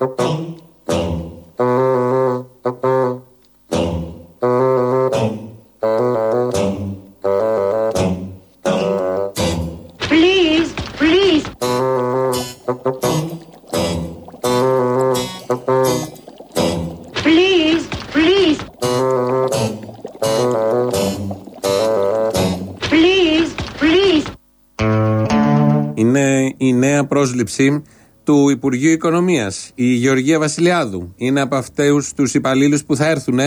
Είναι η νέα πρόσληψη του Υπουργείου Οικονομίας. Η Γεωργία Βασιλιάδου είναι από αυτούς τους υπαλλήλους που θα έρθουν.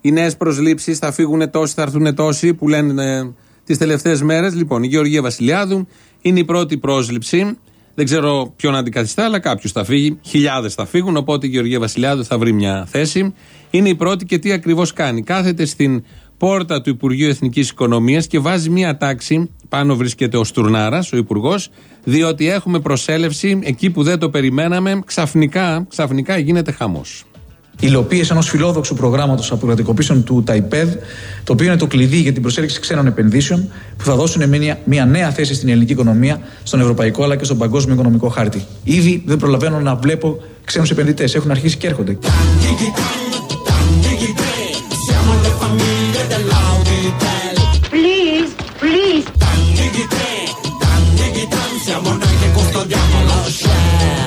Οι νέες προσλήψεις θα φύγουν τόσοι, θα έρθουν τόσοι που λένε τις τελευταίες μέρες. Λοιπόν, η Γεωργία Βασιλιάδου είναι η πρώτη πρόσληψη. Δεν ξέρω ποιον αντικαθιστά, αλλά κάποιος θα φύγει. Χιλιάδες θα φύγουν. Οπότε η Γεωργία Βασιλιάδου θα βρει μια θέση. Είναι η πρώτη και τι ακριβώς κάνει. Κάθεται στην πόρτα του Υπουργείου Εθνικής Οικονομίας και βάζει μια τάξη. Πάνω βρίσκεται ο Στουρνάρας, ο Υπουργός, διότι έχουμε προσέλευση εκεί που δεν το περιμέναμε. Ξαφνικά, ξαφνικά γίνεται χαμός. υλοποίηση ενός φιλόδοξου προγράμματος αποκρατικοποίησεων του ΤΑΙΠΕΔ, το οποίο είναι το κλειδί για την προσέλκυση ξένων επενδύσεων που θα δώσουν μια, μια νέα θέση στην ελληνική οικονομία, στον ευρωπαϊκό αλλά και στον παγκόσμιο οικονομικό χάρτη. Ήδη δεν προλαβαίνω να βλέπω ξένους επενδυτές. Έχουν αρχίσει και έρχονται.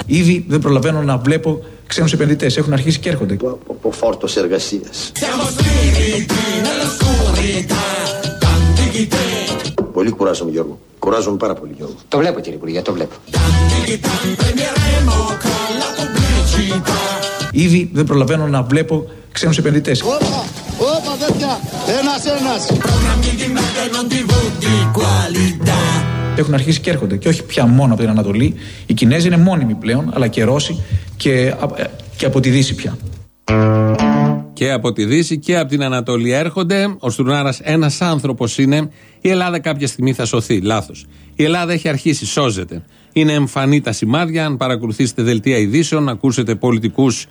Ήδη δεν προλαβαίνω να βλέπω ξένους επενδυτές. Έχουν αρχίσει και έρχονται. από φόρτος εργασίας. Πολύ κουράζομαι Γιώργο. Κουράζομαι πάρα πολύ Γιώργο. Το βλέπω κύριε Υπουργέ, το βλέπω. Ήδη δεν προλαβαίνω να βλέπω ξένους επενδυτές. Όπα, όπα τέτοια, ένας ένας. Έχουν αρχίσει και έρχονται. Και όχι πια μόνο από την Ανατολή. Οι Κινέζοι είναι μόνιμοι πλέον, αλλά και Ρώσοι και, α- ε, και από τη Δύση πια. Και από τη Δύση και από την Ανατολή έρχονται. Ο Στουρνάρας ένας άνθρωπος είναι. Η Ελλάδα κάποια στιγμή θα σωθεί. Λάθος. Η Ελλάδα έχει αρχίσει, σώζεται. Είναι εμφανή τα σημάδια. Αν παρακολουθήσετε δελτία ειδήσεων, ακούσετε πολιτικούς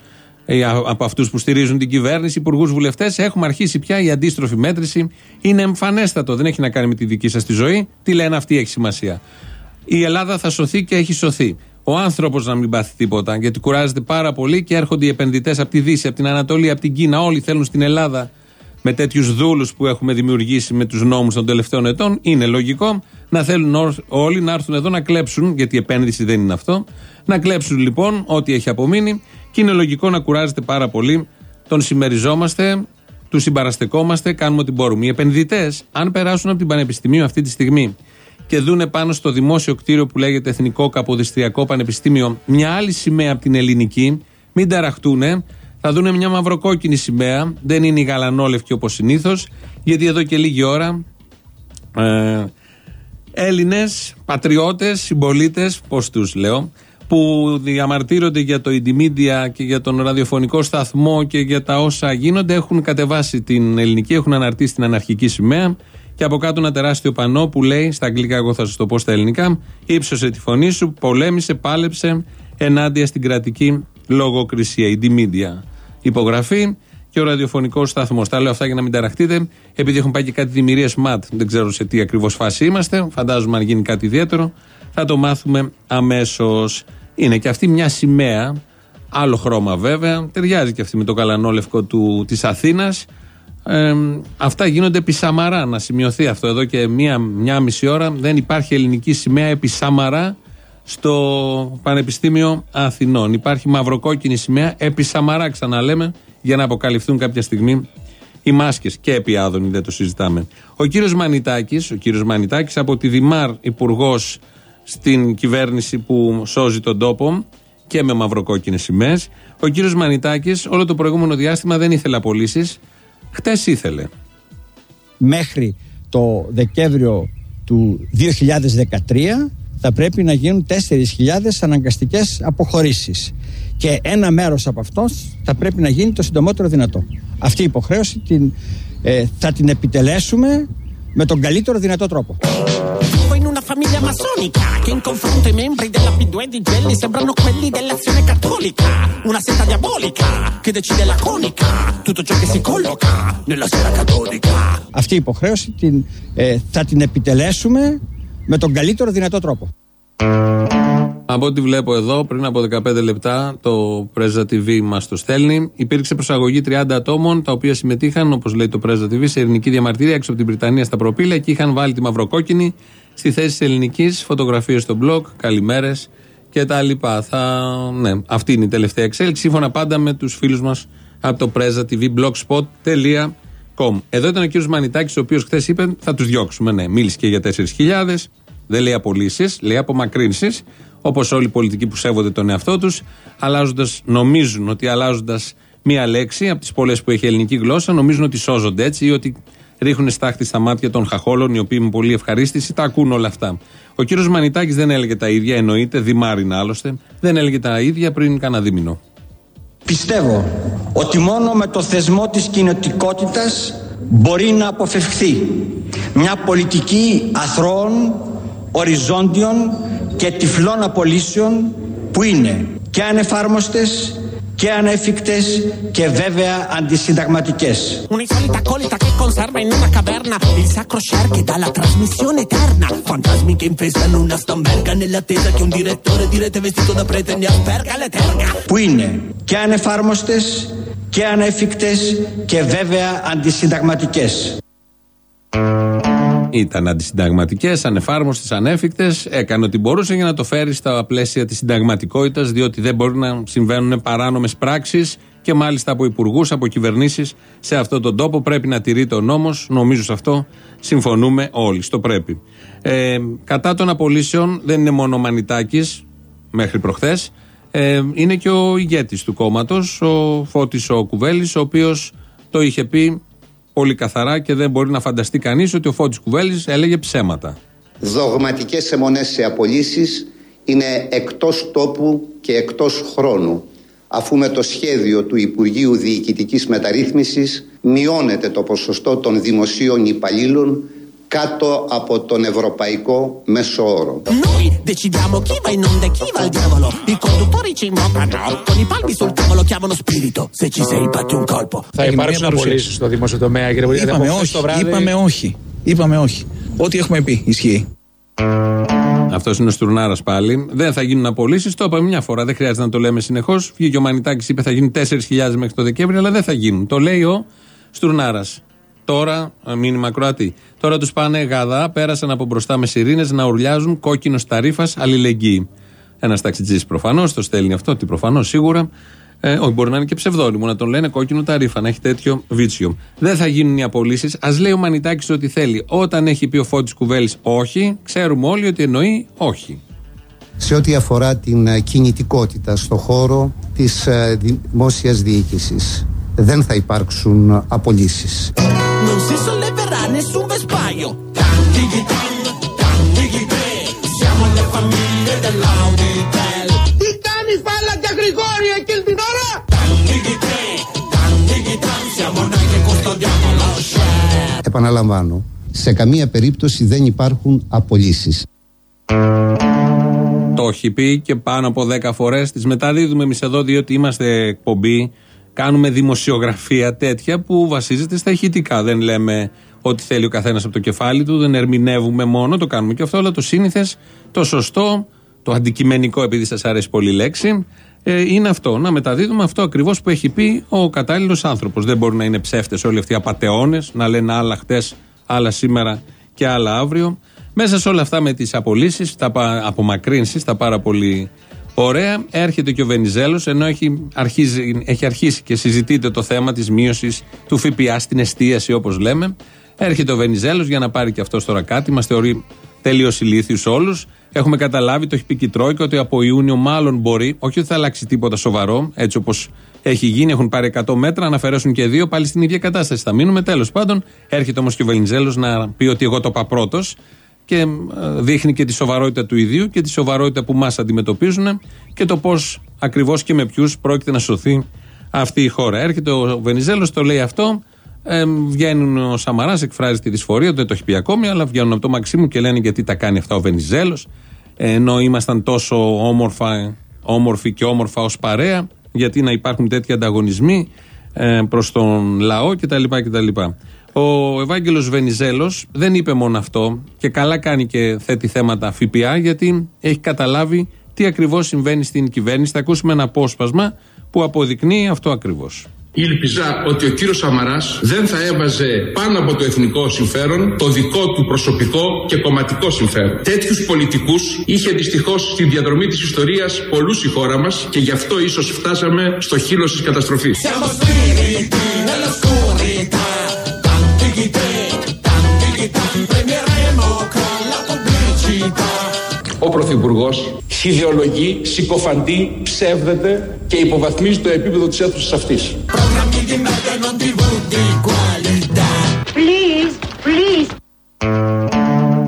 από αυτούς που στηρίζουν την κυβέρνηση, υπουργούς, βουλευτές, έχουμε αρχίσει πια η αντίστροφη μέτρηση. Είναι εμφανέστατο. Δεν έχει να κάνει με τη δική σας τη ζωή. Τι λένε αυτοί έχει σημασία. Η Ελλάδα θα σωθεί και έχει σωθεί. Ο άνθρωπος να μην πάθει τίποτα, γιατί κουράζεται πάρα πολύ και έρχονται οι επενδυτές από τη Δύση, από την Ανατολή, από την Κίνα. Όλοι θέλουν στην Ελλάδα με τέτοιους δούλους που έχουμε δημιουργήσει με τους νόμους των τελευταίων ετών. Είναι λογικό να θέλουν όρ- όλοι να έρθουν εδώ να κλέψουν, γιατί η επένδυση δεν είναι αυτό. Να κλέψουν λοιπόν ό,τι έχει απομείνει και είναι λογικό να κουράζεται πάρα πολύ. Τον συμμεριζόμαστε, του συμπαραστεκόμαστε, κάνουμε ό,τι μπορούμε. Οι επενδυτές, αν περάσουν από την Πανεπιστημίου αυτή τη στιγμή και δούνε πάνω στο δημόσιο κτίριο που λέγεται Εθνικό Καποδιστριακό Πανεπιστήμιο μια άλλη σημαία από την ελληνική, μην ταραχτούνε. Θα δούνε μια μαυροκόκκινη σημαία. Δεν είναι η γαλανόλευκη όπως συνήθως, γιατί εδώ και λίγη ώρα ε, Έλληνες, πατριώτες, συμπολίτες, πώς τους λέω, που διαμαρτύρονται για το Indymedia και για τον ραδιοφωνικό σταθμό και για τα όσα γίνονται, έχουν κατεβάσει την ελληνική, έχουν αναρτήσει την αναρχική σημαία και από κάτω ένα τεράστιο πανό που λέει, στα αγγλικά, εγώ θα σας το πω στα ελληνικά, ύψωσε τη φωνή σου, πολέμησε, πάλεψε ενάντια στην κρατική λογοκρισία. Indymedia. Υπογραφή και ο ραδιοφωνικός σταθμός. Τα λέω αυτά για να μην ταραχτείτε, επειδή έχουν πάει και κάτι δημιουργίες ΜΑΤ. Δεν ξέρω σε τι ακριβώς φάση είμαστε. Φαντάζομαι αν γίνει κάτι ιδιαίτερο, θα το μάθουμε αμέσως. Είναι και αυτή μια σημαία, άλλο χρώμα βέβαια, ταιριάζει και αυτή με το καλανόλευκο του, της Αθήνας. Ε, αυτά γίνονται επί Σαμαρά, να σημειωθεί αυτό εδώ και μία, μία μισή ώρα. Δεν υπάρχει ελληνική σημαία επί Σαμαρά στο Πανεπιστήμιο Αθηνών. Υπάρχει μαυροκόκκινη σημαία επί Σαμαρά, ξαναλέμε, για να αποκαλυφθούν κάποια στιγμή οι μάσκες και επί Άδωνη, δεν το συζητάμε. Ο κύριος Μανιτάκης, ο κύριος Μανιτάκης από τη Δημάρ υπουργός στην κυβέρνηση που σώζει τον τόπο και με μαυροκόκκινες σημαίες. Ο κύριος Μανιτάκης όλο το προηγούμενο διάστημα δεν ήθελε απολύσεις. Χτες ήθελε. μέχρι το Δεκέμβριο του 2013 θα πρέπει να γίνουν 4.000 αναγκαστικές αποχωρήσεις και ένα μέρος από αυτός θα πρέπει να γίνει το συντομότερο δυνατό. Αυτή η υποχρέωση την, ε, θα την επιτελέσουμε με τον καλύτερο δυνατό τρόπο. Vivo in una famiglia massonica che in confronto ai membri della P2 di Gelli sembrano quelli dell'azione cattolica. Una setta diabolica che decide la conica tutto ciò che si colloca nella sfera cattolica. Αυτή η υποχρέωση την, ε, θα την επιτελέσουμε με τον καλύτερο δυνατό τρόπο. Από ό,τι βλέπω εδώ, πριν από 15 λεπτά, το Presa TV μας το στέλνει. Υπήρξε προσαγωγή 30 ατόμων, τα οποία συμμετείχαν, όπως λέει το Presa TV, σε ελληνική διαμαρτυρία έξω από την Βρυτανία στα προπήλαια και είχαν βάλει τη μαυροκόκκινη στη θέση της ελληνικής. Φωτογραφίες στο blog, καλημέρες και τα λοιπά. Θα, ναι, αυτή είναι η τελευταία εξέλιξη, σύμφωνα πάντα με τους φίλους μας από το Presa TV, blogspot.com. Εδώ ήταν ο κύριος Μανιτάκης, ο οποίος χθες είπε θα τους διώξουμε. Ναι, μίλησε και για 4.000. Δεν λέει απολύσει, λέει απομακρύνσει. Όπως όλοι οι πολιτικοί που σέβονται τον εαυτό τους, αλλάζοντας, νομίζουν ότι αλλάζοντας μία λέξη από τις πολλές που έχει η ελληνική γλώσσα, νομίζουν ότι σώζονται έτσι ή ότι ρίχνουν στάχτη στα μάτια των χαχόλων, οι οποίοι με πολύ ευχαρίστηση τα ακούν όλα αυτά. Ο κύριος Μανιτάκης δεν έλεγε τα ίδια, εννοείται, δημάρινα άλλωστε, δεν έλεγε τα ίδια πριν κανένα δίμηνο. Πιστεύω ότι μόνο με το θεσμό της κοινωτικότητας μπορεί να αποφευχθεί μια πολιτική αθρώων, οριζόντιων και τυφλών απολύσεων που είναι και ανεφάρμοστες και ανεύφικτες και βέβαια αντισυναγματικές. Που είναι και θα Και ανεφαρμοστές και ανεύφικες και βέβαια αντ ήταν αντισυνταγματικές, ανεφάρμοστες, ανέφικτες. Έκανε ό,τι μπορούσε για να το φέρει στα πλαίσια της συνταγματικότητας, διότι δεν μπορεί να συμβαίνουν παράνομες πράξεις και μάλιστα από υπουργούς, από κυβερνήσεις σε αυτόν τον τόπο. Πρέπει να τηρείται ο νόμος. Νομίζω σε αυτό συμφωνούμε όλοι. Στο πρέπει. Ε, κατά των απολύσεων δεν είναι μόνο ο Μανιτάκης μέχρι προχθές. Ε, είναι και ο ηγέτης του κόμματος, ο Φώτης ο Κουβέλης, ο οποίος το είχε πει πολύ καθαρά και δεν μπορεί να φανταστεί κανείς ότι ο Φώτης Κουβέλης έλεγε ψέματα. Δογματικές αιμονές σε απολύσεις είναι εκτός τόπου και εκτός χρόνου αφού με το σχέδιο του Υπουργείου Διοικητικής Μεταρρύθμισης μειώνεται το ποσοστό των δημοσίων υπαλλήλων κάτω από τον ευρωπαϊκό μέσο όρο. Noi decidiamo chi va in onda e chi va al diavolo. I conduttori ci invocano. Con i palmi sul tavolo chiamano spirito. Se ci sei, batti un colpo. Θα υπάρξουν απολύσεις στο δημόσιο τομέα, κύριε Υπουργέ. Είπαμε Από χθες όχι, το βράδυ- είπαμε όχι. Είπαμε όχι. Ό,τι έχουμε πει ισχύει. Αυτός είναι ο Στουρνάρας πάλι. Δεν θα γίνουν απολύσεις. Το είπαμε μια φορά. Δεν χρειάζεται να το λέμε συνεχώς. Βγήκε ο Μανιτάκης, είπε θα γίνουν 4.000 μέχρι το Δεκέμβρη, αλλά δεν θα γίνουν. Το λέει ο Στουρνάρας. Τώρα, ε, μήνυμα Κροατή. Τώρα τους πάνε γαδά, πέρασαν από μπροστά με σιρήνες να ουρλιάζουν κόκκινο ταρήφα αλληλεγγύη. Ένας ταξιτζής προφανώς το στέλνει αυτό, τι προφανώς σίγουρα. Ε, όχι, μπορεί να είναι και ψευδόνυμο να τον λένε κόκκινο ταρήφα, να έχει τέτοιο βίτσιο. Δεν θα γίνουν οι απολύσεις. Α λέει ο Μανιτάκης ότι θέλει. Όταν έχει πει ο Φώτης Κουβέλης όχι, ξέρουμε όλοι ότι εννοεί όχι. σε ό,τι αφορά την ε, κινητικότητα στο χώρο της ε, δημόσιας διοίκησης. Δεν θα υπάρξουν ε, απολύσεις. Non si solleverà nessun vespaio. Tantighi tan, tantighi tre. Siamo le famiglie dell'Auditel. Τι κάνεις μάλακα Γρηγόρη εκείνη την ώρα; Tantighi tre, tantighi tan. Siamo noi che custodiamo lo share. Επαναλαμβάνω, σε καμία περίπτωση δεν υπάρχουν απολύσεις. Το έχει πει και πάνω από 10 φορές. Τις μεταδίδουμε εμείς εδώ, διότι είμαστε εκπομπή. Κάνουμε δημοσιογραφία τέτοια που βασίζεται στα ηχητικά. Δεν λέμε ό,τι θέλει ο καθένας από το κεφάλι του, δεν ερμηνεύουμε μόνο, το κάνουμε και αυτό, αλλά το σύνηθες, το σωστό, το αντικειμενικό, επειδή σας αρέσει πολύ η λέξη, ε, είναι αυτό. Να μεταδίδουμε αυτό ακριβώς που έχει πει ο κατάλληλος άνθρωπος. Δεν μπορούν να είναι ψεύτες όλοι αυτοί οι απαταιώνες, να λένε άλλα χτες, άλλα σήμερα και άλλα αύριο. Μέσα σε όλα αυτά με τις απολύσεις, τα απομακρύνσεις, τα πάρα πολύ ωραία, έρχεται και ο Βενιζέλος, ενώ έχει, αρχίζει, έχει αρχίσει και συζητείται το θέμα της μείωσης του ΦΠΑ στην εστίαση, όπως λέμε. Έρχεται ο Βενιζέλος για να πάρει και αυτός τώρα κάτι. Μας θεωρεί τελείως ηλίθιου όλους. Έχουμε καταλάβει, το έχει πει και η Τρόικα, ότι από Ιούνιο μάλλον μπορεί, όχι ότι θα αλλάξει τίποτα σοβαρό, έτσι όπως έχει γίνει, έχουν πάρει 100 μέτρα, να αφαιρέσουν και δύο, πάλι στην ίδια κατάσταση θα μείνουμε. Τέλος πάντων, έρχεται όμως και ο Βενιζέλος να πει ότι εγώ το είπα πρώτος και ε, δείχνει και τη σοβαρότητα του ιδίου και τη σοβαρότητα που μας αντιμετωπίζουν και το πώς ακριβώς και με ποιους πρόκειται να σωθεί αυτή η χώρα. Έρχεται ο Βενιζέλος, το λέει αυτό. Ε, βγαίνουν ο Σαμαράς, εκφράζει τη δυσφορία, δεν το έχει πει ακόμη, αλλά βγαίνουν από το Μαξίμου και λένε γιατί τα κάνει αυτά ο Βενιζέλος. ενώ ήμασταν τόσο όμορφα, όμορφοι και όμορφα ως παρέα, γιατί να υπάρχουν τέτοιοι ανταγωνισμοί ε, προς τον λαό κτλ. κτλ. Ο Ευάγγελος Βενιζέλος δεν είπε μόνο αυτό και καλά κάνει και θέτει θέματα ΦΠΑ γιατί έχει καταλάβει τι ακριβώς συμβαίνει στην κυβέρνηση. Θα ακούσουμε ένα απόσπασμα που αποδεικνύει αυτό ακριβώς. Ήλπιζα ότι ο κύριος Σαμαράς δεν θα έβαζε πάνω από το εθνικό συμφέρον το δικό του προσωπικό και κομματικό συμφέρον. Τέτοιους πολιτικούς είχε δυστυχώς στη διαδρομή της ιστορίας πολλούς η χώρα μας και γι' αυτό ίσως φτάσαμε στο χείλος της καταστροφής. Πρωθυπουργός ιδεολογεί, συκοφαντεί, ψεύδεται και υποβαθμίζει το επίπεδο της αίθουσας αυτής. Please, please.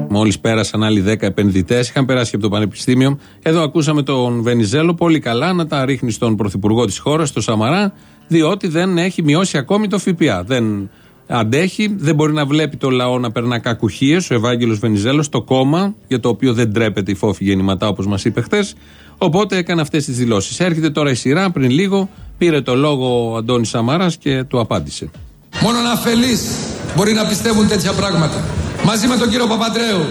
Μόλις πέρασαν άλλοι 10 επενδυτές, είχαν περάσει και από το Πανεπιστήμιο. Εδώ ακούσαμε τον Βενιζέλο πολύ καλά να τα ρίχνει στον Πρωθυπουργό της χώρας, τον Σαμαρά, διότι δεν έχει μειώσει ακόμη το ΦΠΑ. Δεν αντέχει, δεν μπορεί να βλέπει το λαό να περνά κακουχίες. Ο Ευάγγελος Βενιζέλος, το κόμμα, για το οποίο δεν τρέπεται η φόφη γεννηματά, όπως μας είπε χθες. Οπότε έκανε αυτές τις δηλώσεις. Έρχεται τώρα η σειρά, πριν λίγο πήρε το λόγο ο Αντώνης Σαμαράς και του απάντησε. Μόνο να αφελείς μπορεί να πιστεύουν τέτοια πράγματα. Μαζί με τον κύριο Παπαντρέου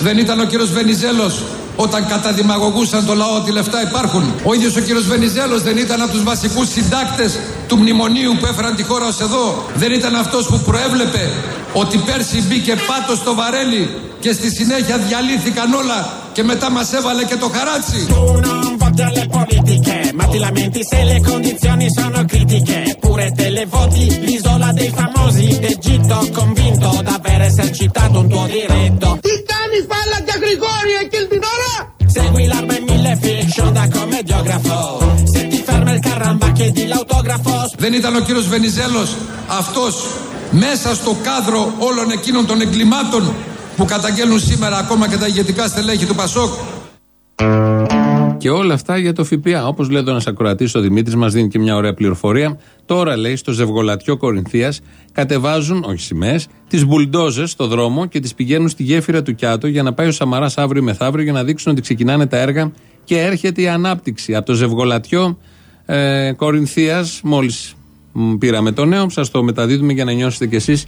δεν ήταν ο κύριος Βενιζέλος όταν καταδημαγωγούσαν το λαό ότι λεφτά υπάρχουν. Ο ίδιος ο κύριος Βενιζέλος δεν ήταν από τους βασικούς συντάκτες του μνημονίου που έφεραν τη χώρα ως εδώ. Δεν ήταν αυτός που προέβλεπε ότι πέρσι μπήκε πάτος στο βαρέλι και στη συνέχεια διαλύθηκαν όλα και μετά μας έβαλε και το χαράτσι. Delle politiche, ma ti lamenti se le condizioni sono critiche. Pure te le voti l'isola dei famosi d'Egitto, convinto d'aver esercitato un tuo diritto. Τι κάνεις μάλακα Γρηγόρη εκείνη την ώρα Segui l'arma in mille fiction da commediografo. Se ti ferma il caramba chiedi l'autografo. Δεν ήταν ο κύριος Βενιζέλος αυτός μέσα στο κάδρο όλων εκείνων των εγκλημάτων που καταγγέλνουν σήμερα ακόμα και τα ηγετικά στελέχη του Πασόκ. Και όλα αυτά για το ΦΠΑ. Όπως λέει εδώ ένας ακροατής, ο Δημήτρης μας δίνει και μια ωραία πληροφορία. Τώρα λέει στο ζευγολατιό Κορινθίας κατεβάζουν, όχι σημαίες, τις μπουλντόζες στο δρόμο και τις πηγαίνουν στη γέφυρα του Κιάτο για να πάει ο Σαμαράς αύριο μεθαύριο για να δείξουν ότι ξεκινάνε τα έργα και έρχεται η ανάπτυξη. Από το ζευγολατιό ε, Κορινθίας, μόλις πήραμε το νέο, σας το μεταδίδουμε για να νιώσετε κι εσείς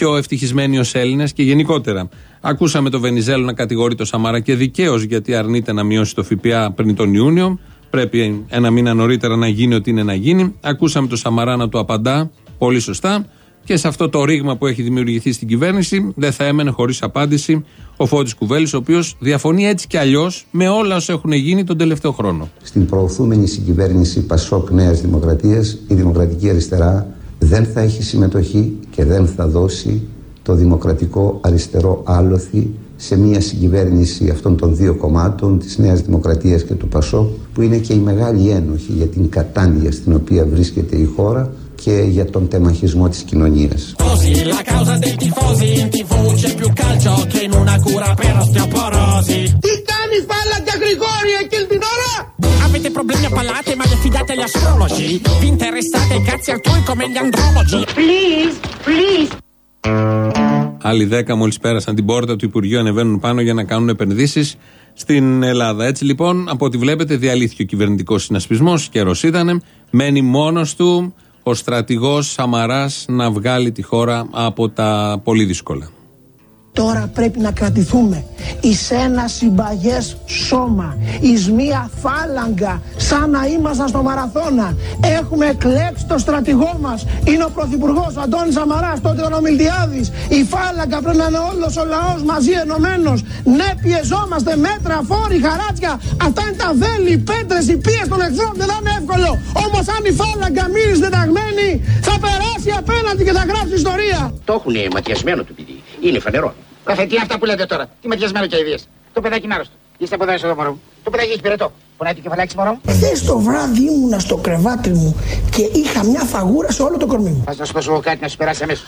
πιο ευτυχισμένοι ως Έλληνες και γενικότερα. Ακούσαμε το Βενιζέλο να κατηγορεί το Σαμάρα και δικαίως γιατί αρνείται να μειώσει το ΦΠΑ πριν τον Ιούνιο. Πρέπει ένα μήνα νωρίτερα να γίνει ό,τι είναι να γίνει. Ακούσαμε το Σαμαρά να του απαντά πολύ σωστά. Και σε αυτό το ρήγμα που έχει δημιουργηθεί στην κυβέρνηση δεν θα έμενε χωρίς απάντηση ο Φώτης Κουβέλης ο οποίος διαφωνεί έτσι κι αλλιώς με όλα όσα έχουν γίνει τον τελευταίο χρόνο. Στην προωθούμενη συγκυβέρνηση Πασόκ Νέας Δημοκρατίας η Δημοκρατική Αριστερά δεν θα έχει συμμετοχή και δεν θα δώσει το δημοκρατικό αριστερό άλοθη σε μια συγκυβέρνηση αυτών των δύο κομμάτων της Νέας Δημοκρατίας και του Πασόκ που είναι και η μεγάλη ένοχη για την κατάνοια στην οποία βρίσκεται η χώρα και για τον τεμαχισμό της κοινωνίας. Così la causa dei tifosi in tv c'è più calcio che in una cura per osteoporosi. Τι κάνεις μάλακα Γρηγόρη εκείνη την ώρα; Avete problemi a pallate ma li affidate agli astrologi? Vi interessate ai cazzi altrui come gli andrologi? Please, please. Άλλοι 10 μόλις πέρασαν την πόρτα του Υπουργείου ανεβαίνουν πάνω για να κάνουν επενδύσεις στην Ελλάδα. Έτσι λοιπόν, από ό,τι βλέπετε, διαλύθηκε ο κυβερνητικός συνασπισμός. Καιρός ήταν. Μένει μόνος του ο στρατηγός Σαμαράς να βγάλει τη χώρα από τα πολύ δύσκολα. Τώρα πρέπει να κρατηθούμε εις ένα συμπαγές σώμα, εις μία φάλαγγα, σαν να ήμασταν στο μαραθώνα. Έχουμε εκλέξει το στρατηγό μας. Είναι ο Πρωθυπουργός ο Αντώνης Σαμαράς, τότε ήταν ο Μιλτιάδης. Η φάλαγγα πρέπει να είναι όλος ο λαός μαζί ενωμένος. Ναι, πιεζόμαστε μέτρα, φόροι, χαράτσια. Αυτά είναι τα βέλη, οι πέτρες, οι πίες των εχθρών. Δεν θα είναι εύκολο. Όμως αν η φάλαγγα μείνει συνταγμένη, θα περάσει απέναντι και θα γράψει ιστορία. Το έχουν ματιασμένο το παιδί. Είναι φανερό. Καφέ, τι αυτά που λέτε τώρα. Τι ματιασμένο και ιδέε. Το παιδάκι είναι άρρωστο. Είστε από εδώ εδώ μωρό μου. Το παιδάκι έχει πυρετό. Πονάει το κεφαλάκι μωρό μου. Χθες το βράδυ ήμουνα στο κρεβάτι μου και είχα μια φαγούρα σε όλο το κορμί μου. Α να σου δώσω εγώ κάτι να σου περάσει αμέσως.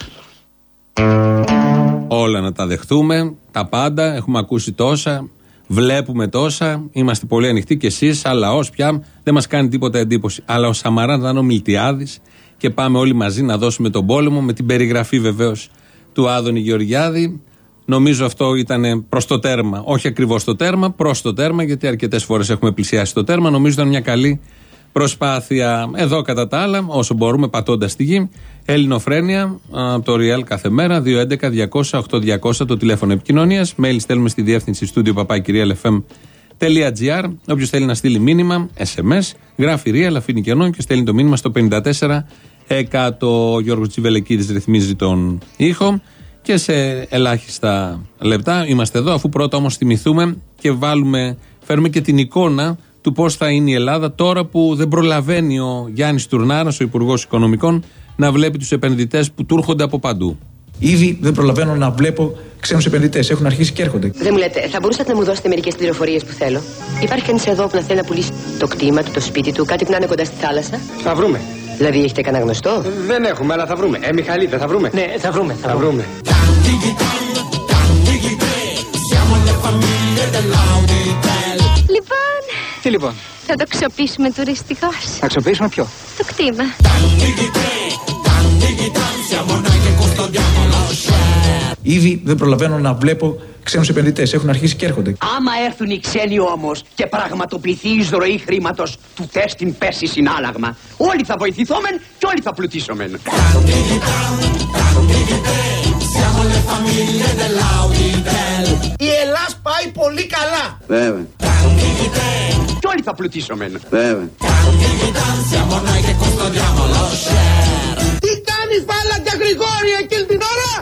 Όλα να τα δεχτούμε, τα πάντα. Έχουμε ακούσει τόσα, βλέπουμε τόσα. Είμαστε πολύ ανοιχτοί κι εσείς, σαν λαός πια. Δεν μας κάνει τίποτα εντύπωση. Αλλά ο Σαμαράς ήταν ο Μιλτιάδης και πάμε όλοι μαζί να δώσουμε τον πόλεμο με την περιγραφή βεβαίως του Άδωνη Γεωργιάδη. Νομίζω αυτό ήταν προς το τέρμα. Όχι ακριβώς το τέρμα, προς το τέρμα, γιατί αρκετές φορές έχουμε πλησιάσει το τέρμα. Νομίζω ήταν μια καλή προσπάθεια. Εδώ κατά τα άλλα, όσο μπορούμε, πατώντας τη γη. Ελληνοφρένια από το Real κάθε μέρα. 211-200-8200 το τηλέφωνο επικοινωνίας. Mail στέλνουμε στη διεύθυνση στούντιο παπάκυριαλεφm .gr. Όποιος θέλει να στείλει μήνυμα, SMS, γράφει ρία, αφήνει κενό και στέλνει το μήνυμα στο 54 ο Γιώργος Τσιβελεκίδης ρυθμίζει τον ήχο και σε ελάχιστα λεπτά είμαστε εδώ αφού πρώτα όμως θυμηθούμε και βάλουμε, φέρουμε και την εικόνα του πώς θα είναι η Ελλάδα τώρα που δεν προλαβαίνει ο Γιάννης Τουρνάρας, ο Υπουργός Οικονομικών να βλέπει τους επενδυτές που του έρχονται από παντού. Ήδη δεν προλαβαίνω να βλέπω ξένους επενδυτές. Έχουν αρχίσει και έρχονται. Δεν μου λέτε, θα μπορούσατε να μου δώσετε μερικές πληροφορίες που θέλω; Υπάρχει κανείς εδώ που να θέλει να πουλήσει το κτήμα του, το σπίτι του, κάτι που να είναι κοντά στη θάλασσα; Θα βρούμε. Δηλαδή έχετε κανένα γνωστό; Δεν έχουμε, αλλά θα βρούμε. Ε, Μιχαλή, δεν θα βρούμε. Ναι, θα βρούμε. Θα βρούμε. Λοιπόν, Τι λοιπόν, θα το ξοπίσουμε τουριστικός. θα αξιοποιήσουμε ποιο; Το κτήμα. Ήδη δεν προλαβαίνω να βλέπω ξένους επενδυτές. Έχουν αρχίσει και έρχονται. Άμα έρθουν οι ξένοι όμως και πραγματοποιηθεί η εισρωή χρήματος του θε την πέσει συνάλλαγμα, όλοι θα βοηθηθόμεν και όλοι θα πλουτίσομεν. Η Ελλάς πάει πολύ καλά. Βέβαια. Και όλοι θα πλουτίσομεν. Βέβαια. Τι κάνεις φάλακια Γρηγόρη εκείνη την ώρα.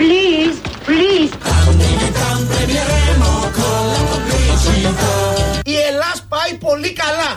Please, please. Η Ελλάς πάει πολύ καλά.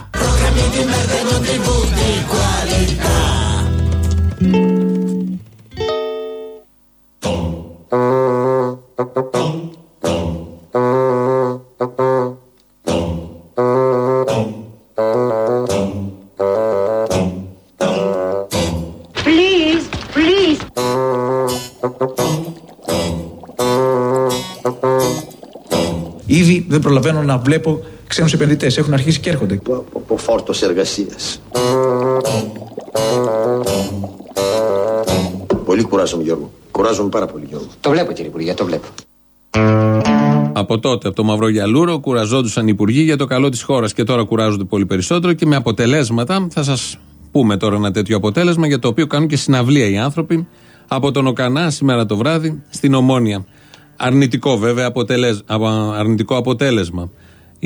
Να βλέπω ξένους επενδυτές. Έχουν αρχίσει και έρχονται. Από, από φόρτος εργασίας. Πολύ κουράζομαι Γιώργο. Κουράζομαι πάρα πολύ Γιώργο. Το βλέπω κύριε Υπουργέ, το βλέπω. Από τότε, από το Μαυρογιαλούρο, κουραζόντουσαν οι υπουργοί για το καλό της χώρας και τώρα κουράζονται πολύ περισσότερο και με αποτελέσματα. Θα σας πούμε τώρα ένα τέτοιο αποτέλεσμα για το οποίο κάνουν και συναυλία οι άνθρωποι από τον Οκανά σήμερα το βράδυ στην Ομόνια. Αρνητικό βέβαια αποτελεσ... απο- αρνητικό αποτέλεσμα.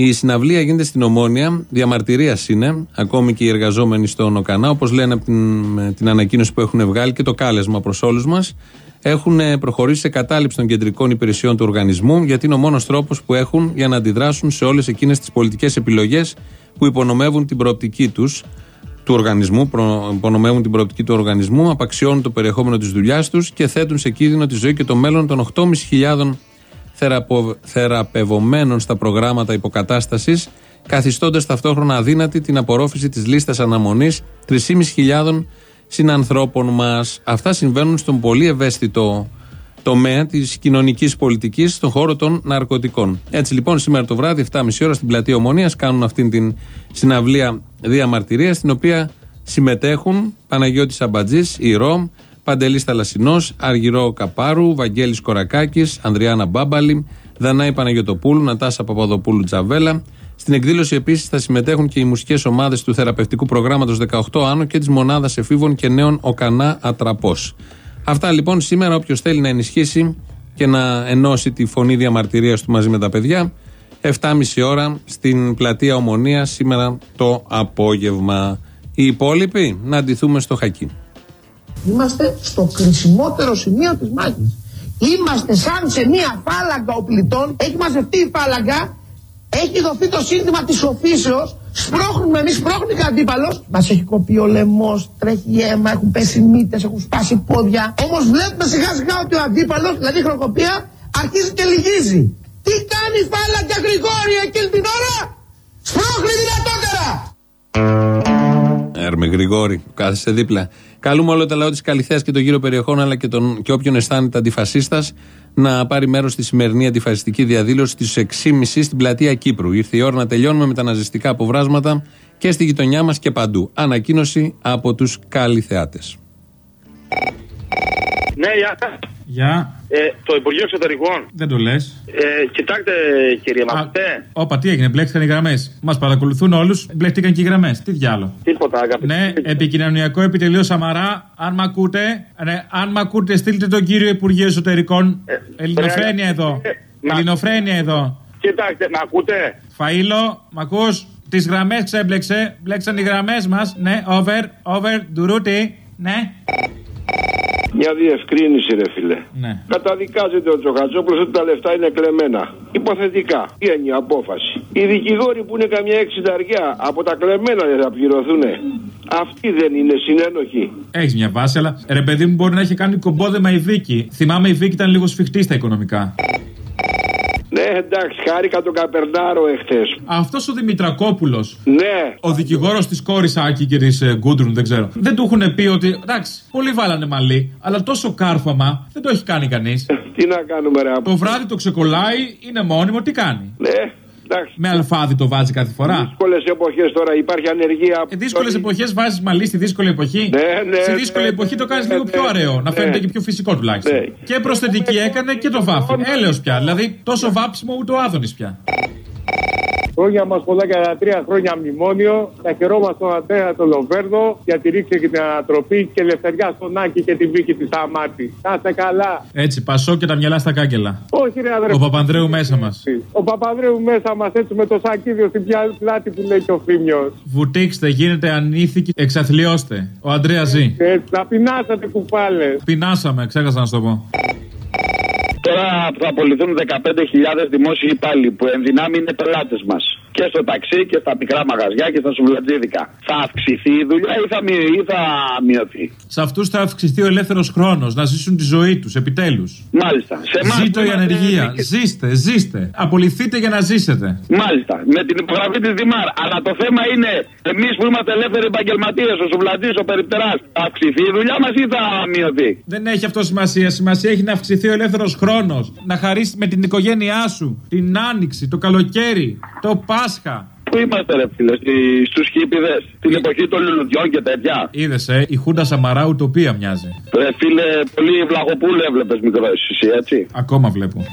Η συναυλία γίνεται στην Ομόνια, διαμαρτυρίας είναι, ακόμη και οι εργαζόμενοι στον Οκανά, όπως λένε από την, με την ανακοίνωση που έχουν βγάλει και το κάλεσμα προς όλους μας. Έχουν ε, προχωρήσει σε κατάληψη των κεντρικών υπηρεσιών του οργανισμού, γιατί είναι ο μόνος τρόπος που έχουν για να αντιδράσουν σε όλες εκείνες τις πολιτικές επιλογές που υπονομεύουν την προοπτική τους του οργανισμού, προ- υπονομεύουν την προοπτική του οργανισμού, απαξιώνουν το περιεχόμενο της δουλειάς τους και θέτουν σε κίνδυνο τη ζωή και το μέλλον των 8.500 θεραπο, θεραπευομένων στα προγράμματα υποκατάστασης, καθιστώντας ταυτόχρονα αδύνατη την απορρόφηση της λίστας αναμονής 3.500 συνανθρώπων μας. Αυτά συμβαίνουν στον πολύ ευαίσθητο τομέα της κοινωνικής πολιτικής στον χώρο των ναρκωτικών. Έτσι λοιπόν, σήμερα το βράδυ, 7.30 ώρα στην πλατεία Ομονίας, κάνουν αυτήν την συναυλία διαμαρτυρία, στην οποία συμμετέχουν Παναγιώτης Αμπατζής, η ΡΟΜ, Παντελής Θαλασσινός, Αργυρό Καπάρου, Βαγγέλης Κορακάκης, Ανδριάνα Μπάμπαλη, Δανάη Παναγιοτοπούλου, Νατάσα Παπαδοπούλου Τζαβέλα. Στην εκδήλωση επίσης θα συμμετέχουν και οι μουσικές ομάδες του θεραπευτικού προγράμματος 18 Άνω και της μονάδας εφήβων και νέων Οκανά Ατραπός. Αυτά λοιπόν σήμερα, όποιος θέλει να ενισχύσει και να ενώσει τη φωνή διαμαρτυρίας του μαζί με τα παιδιά, 7.30 ώρα στην πλατεία Ομονία σήμερα το απόγευμα. Οι υπόλοιποι να αντιθούμε στο χακί. Είμαστε στο κρισιμότερο σημείο της μάχης. Είμαστε σαν σε μία φάλαγγα οπλιτών. Έχει μαζευτεί η φάλαγγα. Έχει δοθεί το σύνθημα της οφήσεως. Σπρώχνουμε εμείς, σπρώχνει και ο αντίπαλος. Μας έχει κοπεί ο λαιμός, τρέχει αίμα, έχουν πέσει μύτες, έχουν σπάσει πόδια. Όμως βλέπουμε σιγά σιγά ότι ο αντίπαλος, δηλαδή η χρονοκοπία, αρχίζει και λυγίζει. Τι κάνεις φάλακια Γρηγόρη εκείνη την ώρα; Σπρώχνει δυνατότερα. Έρμε Γρηγόρη, που κάθεσε δίπλα. Καλούμε όλο το λαό της Καλυθέας και το γύρο περιοχών, αλλά και, τον, και όποιον αισθάνεται αντιφασίστας, να πάρει μέρος στη σημερινή αντιφασιστική διαδήλωση στι 6.30 στην πλατεία Κύπρου. Ήρθε η ώρα να τελειώνουμε με τα ναζιστικά αποβράσματα και στη γειτονιά μας και παντού. Ανακοίνωση από τους Καλυθεάτες. Ναι, γεια. Γεια. Ε, το Υπουργείο Εξωτερικών. Δεν το λες. Ε, κοιτάξτε, κύριε Μαθητέ. Όπα, τι έγινε, μπλέχτηκαν οι γραμμές. Μας παρακολουθούν όλους, μπλέχτηκαν και οι γραμμές. Τι διάλο. Τίποτα, αγαπητέ. Ναι, επικοινωνιακό επιτελείο Σαμαρά. Αν μ' ακούτε, ναι, αν μ' ακούτε, στείλτε τον κύριο Υπουργείο Εσωτερικών. Ελληνοφρένεια εδώ. Ελληνοφρένεια εδώ. Κοιτάξτε, με ακούτε; Φαΐλο, μ' ακούς; Τις γραμμές ξέμπλεξε. Μπλέξαν οι γραμμές μας. Ναι, over, over, ντουρούτι. Ναι. Μια διευκρίνηση, ρε φίλε. Ναι. Καταδικάζεται ο Τζοχατζόπουλο ότι τα λεφτά είναι κλεμμένα. Υποθετικά. Τι είναι η απόφαση. Οι δικηγόροι που είναι καμιά εξινταριά από τα κλεμμένα δεν θα πληρωθούν. Αυτοί δεν είναι συνένοχοι. Έχεις μια βάση, αλλά ρε παιδί μου μπορεί να έχει κάνει κομπόδεμα η Βίκη. Θυμάμαι η Βίκη ήταν λίγο σφιχτή στα οικονομικά. Ναι, εντάξει, χάρηκα τον Καπερνάρο εχθές. Αυτός ο Δημητρακόπουλος. Ναι. Ο δικηγόρος της κόρης Άκη και της ε, Γκούντρουν, δεν ξέρω. Δεν του έχουν πει ότι. Εντάξει, πολλοί βάλανε μαλλί, αλλά τόσο κάρφαμα δεν το έχει κάνει κανείς. Τι να κάνουμε, ρε. Το βράδυ το ξεκολλάει, είναι μόνιμο, τι κάνει; Ναι, εντάξει. Με αλφάδι το βάζει κάθε φορά; Δύσκολες εποχές τώρα υπάρχει ανεργία. Ε, δύσκολες εποχές βάζεις μαλλί στη δύσκολη εποχή; Ναι, ναι, στη δύσκολη ναι, εποχή το κάνεις ναι, λίγο ναι, πιο ωραίο. Να ναι. φαίνεται και πιο φυσικό τουλάχιστον. Ναι. Και προσθετική έκανε και το βάφει. Έλεος πια. Δηλαδή τόσο βάψιμο ούτε ο Άδωνης πια. Χρόνια μας πολλά για τα τρία χρόνια μνημόνιο. Θα χαιρόμαστε τον Αντρέα τον Λοβέρδο για τη ρήξη και την ανατροπή και ελευθεριά στον Άκη και τη Βίκη της Αμάτη. Να είστε καλά. Έτσι, πασό και τα μυαλά στα κάγκελα. Όχι, ρε αδερφέ. Ο Παπανδρέου μέσα μας. Ο Παπανδρέου μέσα μας έτσι με το σακίδιο στην πια- πλάτη που λέει και ο Φίμιος. Βουτήξτε, γίνετε ανήθικοι, εξαθλιώστε. Ο Αντρέας ζει. Έτσι, να πεινάσατε κουπάλε. Πεινάσαμε, ξέχασα να σου το πω. Τώρα θα απολυθούν 15.000 δημόσιοι υπάλληλοι που ενδυνάμει είναι πελάτες μας. Και στο ταξί και στα μικρά μαγαζιά και στα σουβλατζίδικα. Θα αυξηθεί η δουλειά ή θα, μει- ή θα μειωθεί; Σε αυτούς θα αυξηθεί ο ελεύθερος χρόνος να ζήσουν τη ζωή τους, επιτέλους. Μάλιστα. Σε εμάς Ζήτω που η είμαστε ανεργία. δικαι- Ζήστε, ζήστε. Απολυθείτε για να ζήσετε. Μάλιστα. Με την υπογραφή της Δημάρ. Αλλά το θέμα είναι εμείς που είμαστε ελεύθεροι επαγγελματίες, ο σουβλατζής, ο περιπτεράς, θα αυξηθεί η δουλειά μας ή θα μειωθεί; Δεν έχει αυτό σημασία. Σημασία έχει να αυξηθεί ο ελεύθερος χρόνος. Να χαρίσει με την οικογένειά σου την άνοιξη, το καλοκαίρι, το Πάσχα. Πού είμαστε, ρε φίλε, στους χίπηδες, την εποχή των λουλουδιών και τέτοια. Είδες, ε, η Χούντα Σαμαρά ουτοπία μοιάζει. Ρε φίλε, πολύ βλαγοπούλου έβλεπες μικρό εσύ, έτσι. Ακόμα βλέπω.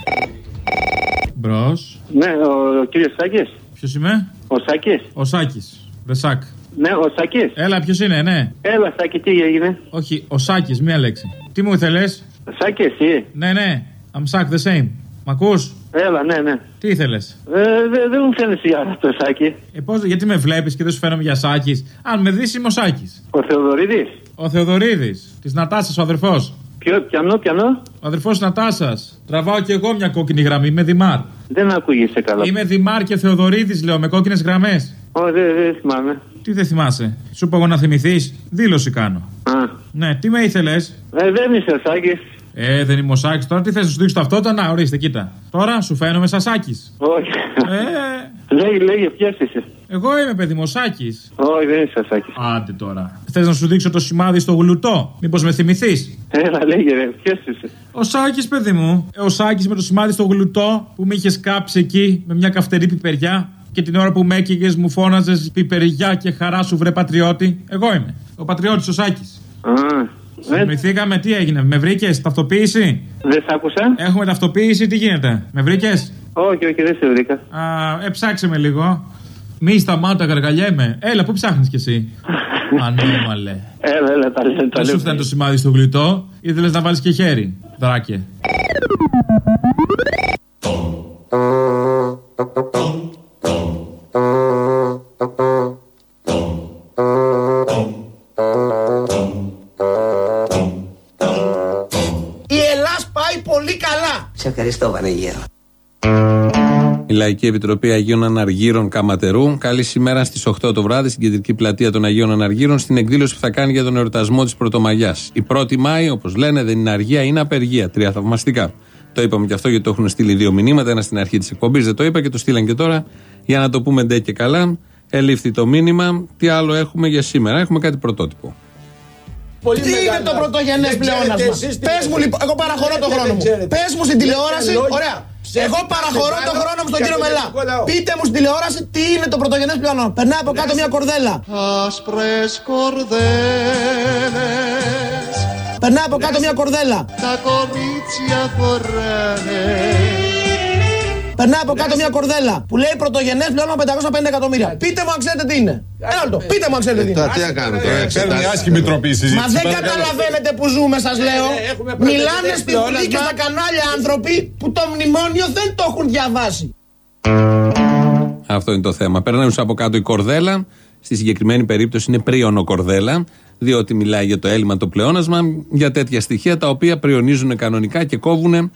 Μπρος. Ναι, ο, ο κύριος Σάκης. Ποιος είμαι; Ο Σάκης. Ο Σάκης. The Sack. Ναι, ο Σάκης. Έλα, ποιος είναι, ναι. Έλα, Σάκη, τι έγινε; Όχι, ο Σάκης, μία λέξη. Τι μου ήθελες; Σάκης, εσύ. Ναι, ναι. I'm Sack the same. Μ' ακούς; Έλα, ναι, ναι. Τι ήθελες; Ε, δε- δεν μου φαίνεται για το Σάκη. Ε, πώς, γιατί με βλέπεις και δεν σου φαίνομαι για Σάκης; Αν με δεις, είμαι ο Σάκης. Ο Θεοδωρίδης. Ο Θεοδωρίδης. Της Νατάσας, ο αδερφός. Ποιο, πιανό, πιανό; Ο αδερφός Νατάσας. Τραβάω κι εγώ μια κόκκινη γραμμή. Είμαι Δημάρ. Δεν ακούγεσαι καλά. Είμαι Δημάρ και Θεοδωρίδης, λέω, με κόκκινες γραμμές. Ω, δεν δεν θυμάμαι. Τι δεν θυμάσαι; Σου είπα εγώ να θυμηθείς. Δήλωση κάνω. Α. Ναι, τι με ήθελες; Ε, δεν είσαι ο Σάκης. Ε, δεν είμαι ο Σάκης. Τώρα τι θες να σου δείξω ταυτότητα. Να, ορίστε, κοίτα. Τώρα σου φαίνομαι σαν Σάκης. Όχι. Ε, Λέγε, λέγε, ποιος είσαι; εγώ είμαι παιδί μου, ο Σάκης. Όχι, δεν είσαι ο Σάκης. Άντε τώρα. Θες να σου δείξω το σημάδι στο γλουτό; Μήπως με θυμηθείς; Έλα, λέγε, ρε, ποιος είσαι; Ο Σάκης, παιδί μου. Ε, Ο Σάκης με το σημάδι στο γλουτό που με είχες κάψει εκεί με μια καυτερή πιπεριά. Και την ώρα που με έκυγε μου φώναζες πιπεριά και χαρά σου βρε πατριώτη. Εγώ είμαι. Ο πατριώτης ο Σάκης. Θυμηθήκαμε τι έγινε. Με βρήκες ταυτοποίηση; Δεν σ' άκουσα. Έχουμε ταυτοποίηση, τι γίνεται; Με βρήκες; Όχι, όχι, δεν σε βρήκα. Α, ε, ψάξε με λίγο. Μη σταμάτα, γαργαλιέμαι. Έλα, πού ψάχνεις κι εσύ; Ανώμαλε. Έλα, έλα, τα λέω. Τα Δεν σου λέω. φτάνει το σημάδι στο γλυτό, ήθελες να βάλεις και χέρι. Δράκε. Ευχαριστώ, Βανεγέρο. Η Λαϊκή Επιτροπή Αγίων Αναργύρων Καματερού καλεί σήμερα στις 8 το βράδυ στην κεντρική πλατεία των Αγίων Αναργύρων στην εκδήλωση που θα κάνει για τον εορτασμό της Πρωτομαγιάς. Η 1η Μάη, όπως λένε, δεν είναι αργία, είναι απεργία. Τρία θαυμαστικά. Το είπαμε και αυτό γιατί το έχουν στείλει δύο μηνύματα. Ένα στην αρχή της εκπομπής δεν το είπα και το στείλαν και τώρα. Για να το πούμε ντε και καλά. Ελήφθη το μήνυμα. Τι άλλο έχουμε για σήμερα. Έχουμε κάτι πρωτότυπο. Τι είναι το πρωτογενές πλεόνασμα; Πες μου λοιπόν, εγώ παραχωρώ το χρόνο μου. Πες μου στην τηλεόραση, ωραία. Εγώ παραχωρώ το χρόνο μου στον κύριο Μελά. Πείτε μου στην τηλεόραση τι είναι το πρωτογενές πλεόνασμα. Περνάει από κάτω μια κορδέλα. Άσπρες κορδέλες Περνάει από κάτω μια κορδέλα. Τα κορίτσια φοράνε Περνάει από κάτω μια κορδέλα που λέει πρωτογενές πλέον 550 εκατομμύρια. Πείτε μου αν ξέρετε τι είναι. Ένα λεπτό. Πείτε μου αν ξέρετε τι είναι. Τώρα τι να κάνω τώρα. Παίρνει εξετάσεις. άσχημη τροπή η συζήτηση. Μα δεν παρακαλώ. καταλαβαίνετε που ζούμε, σας λέω. έχουμε Μιλάνε πρωτογενές στη Βουλή και πλεόνασμα. στα κανάλια άνθρωποι που το μνημόνιο δεν το έχουν διαβάσει. Αυτό είναι το θέμα. Περνάει από κάτω η κορδέλα. Στη συγκεκριμένη περίπτωση είναι πρίονο κορδέλα. Διότι μιλάει για το έλλειμμα, το πλεόνασμα, για τέτοια στοιχεία τα οποία πριονίζουν κανονικά και κόβουν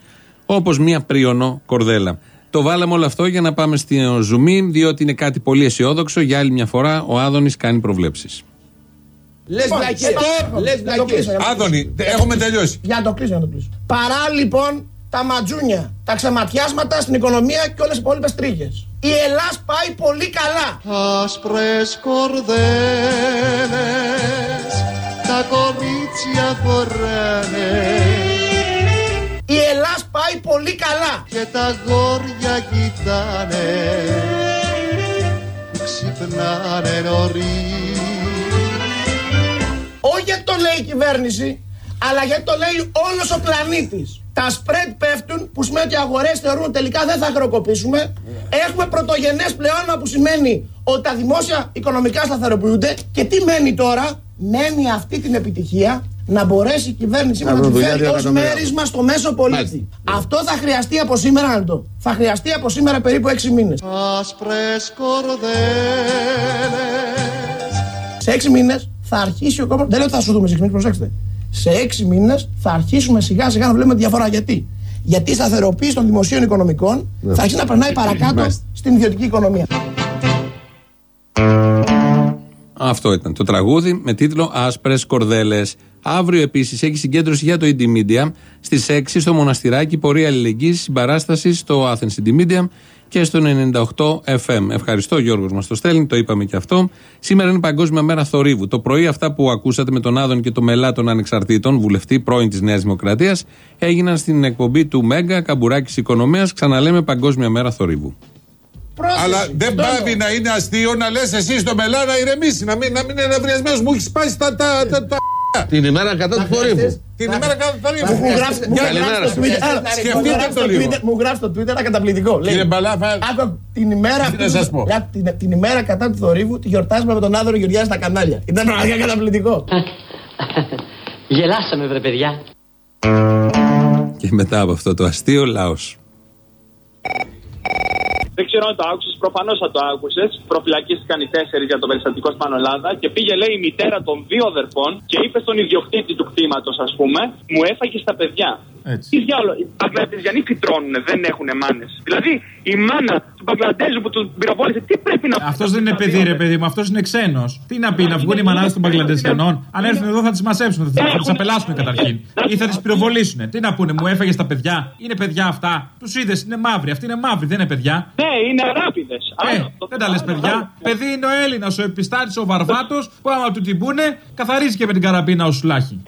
όπως μία πρίονο κορδέλα. Το βάλαμε όλο αυτό για να πάμε στο ζουμί, διότι είναι κάτι πολύ αισιόδοξο. Για άλλη μια φορά ο Άδωνης κάνει προβλέψεις. Λες Λοιπόν, βλακίες. stop. Λες Να το βλακίες. κλείσω, να το Άδωνη, κλείσω. έχουμε τελειώσει. Για να το κλείσω, για να το κλείσω. Παρά λοιπόν τα ματζούνια, τα ξεματιάσματα στην οικονομία και όλες οι υπόλοιπες τρίχες. Η Ελλάδα πάει πολύ καλά. Άσπρες κορδέλες Τα κορίτσια φοράνε Η Ελλάδα πάει πολύ καλά. Και τα γόρια κοιτάνε Ξυπνάνε νωρίς Όχι γιατί το λέει η κυβέρνηση, αλλά γιατί το λέει όλος ο πλανήτης. Τα spread πέφτουν, που σημαίνει ότι οι αγορές θεωρούν ότι τελικά δεν θα χρεοκοπήσουμε. Έχουμε πρωτογενές πλεόνασμα που σημαίνει ότι τα δημόσια οικονομικά σταθεροποιούνται. Και τι μένει τώρα, μένει αυτή την επιτυχία να μπορέσει η κυβέρνησή μα Να να τη βρουν δουλειά φέρει δύο ως εκατομμύρια. μέρισμα στο μέσο πολίτη. Αυτό θα χρειαστεί από σήμερα, να το. Θα χρειαστεί από σήμερα περίπου 6 μήνες. Άσπρες κορδέλες Σε έξι μήνες θα αρχίσει ο κόμμα. Δεν λέω ότι θα σου δούμε σε έξι μήνε, προσέξτε. Σε έξι μήνες θα αρχίσουμε σιγά σιγά να βλέπουμε τη διαφορά. Γιατί; Γιατί η σταθεροποίηση των δημοσίων οικονομικών Ναι. θα αρχίσει να περνάει παρακάτω Μάλιστα. στην ιδιωτική οικονομία. Αυτό ήταν το τραγούδι με τίτλο Άσπρες Κορδέλες. Αύριο επίσης έχει συγκέντρωση για το Indymedia στις 6 στο Μοναστηράκι Πορεία Αλληλεγγύης Συμπαράσταση στο Athens Indymedia και στο 98 FM. Ευχαριστώ Γιώργος μας το στέλνει, το είπαμε και αυτό. Σήμερα είναι Παγκόσμια Μέρα Θορύβου. Το πρωί αυτά που ακούσατε με τον Άδων και το Μελά των Ανεξαρτήτων, βουλευτή πρώην της Νέας Δημοκρατίας, έγιναν στην εκπομπή του Μέγκα Καμπουράκης Οικονομίας. Ξαναλέμε Παγκόσμια Μέρα Θορύβου. Αλλά δεν πάβει να είναι αστείο να λες εσύ στο μελά να ηρεμήσει, να μην, να μην είναι νευριασμένο. Μου έχεις σπάσει τα. τα, τα, τα... Την ημέρα κατά του θορύβου. Την ημέρα κατά του θορύβου. Μου έχουν γράψει μου έχουν γράψει στο Twitter. Έλα, μου Σκεφτείτε γράψει το στο λίγο. Twitter- Μου γράψει στο Twitter ένα καταπληκτικό. Λέει, Κύριε Μπαλάφα, Άκου, την ημέρα, Τι να σας πω. Άκου, την, την ημέρα κατά του θορύβου τη γιορτάζουμε με τον Άδωρο Γεωργιάδη στα κανάλια. Ήταν πραγματικά καταπληκτικό. Γελάσαμε βρε παιδιά. Και μετά από αυτό το αστείο, λαός. Δεν ξέρω αν το άκουσες, προφανώς θα το άκουσες. Προφυλακίστηκαν οι τέσσερις για το περιστατικό στην Πανολάδα και πήγε, λέει, η μητέρα των δύο αδερφών και είπε στον ιδιοκτήτη του κτήματος, ας πούμε, μου έφαγες στα παιδιά. Έτσι. Τι διάλογο, οι Μπαγκλαντεζιανοί φυτρώνουν, δεν έχουν μάνες. Δηλαδή, η μάνα του Μπαγκλαντέζου που του πυροβόλησε, τι πρέπει να Αυτός δεν είναι παιδί, ρε παιδί μου, αυτός είναι ξένος. Τι να πει, να βγουν οι μανάδες των Μπαγκλαντεσιανών. Αν έρθουν εδώ θα τις μασέψουν, θα, θα τις απελάσουν καταρχήν. Ή θα τις πυροβολήσουν. Τι να πούνε, μου έφαγε τα παιδιά. Είναι παιδιά αυτά. Τους είδες, είναι μαύροι. Αυτοί είναι μαύροι, δεν είναι παιδιά. Ναι, είναι αράπηδε. Ε, δεν τα λες παιδιά. Παιδί είναι ο Έλληνας, ο επιστάτης, ο Βαρβάτος, που άμα του την πούνε, καθαρίζει και με την καραμπίνα ο σουλάχη.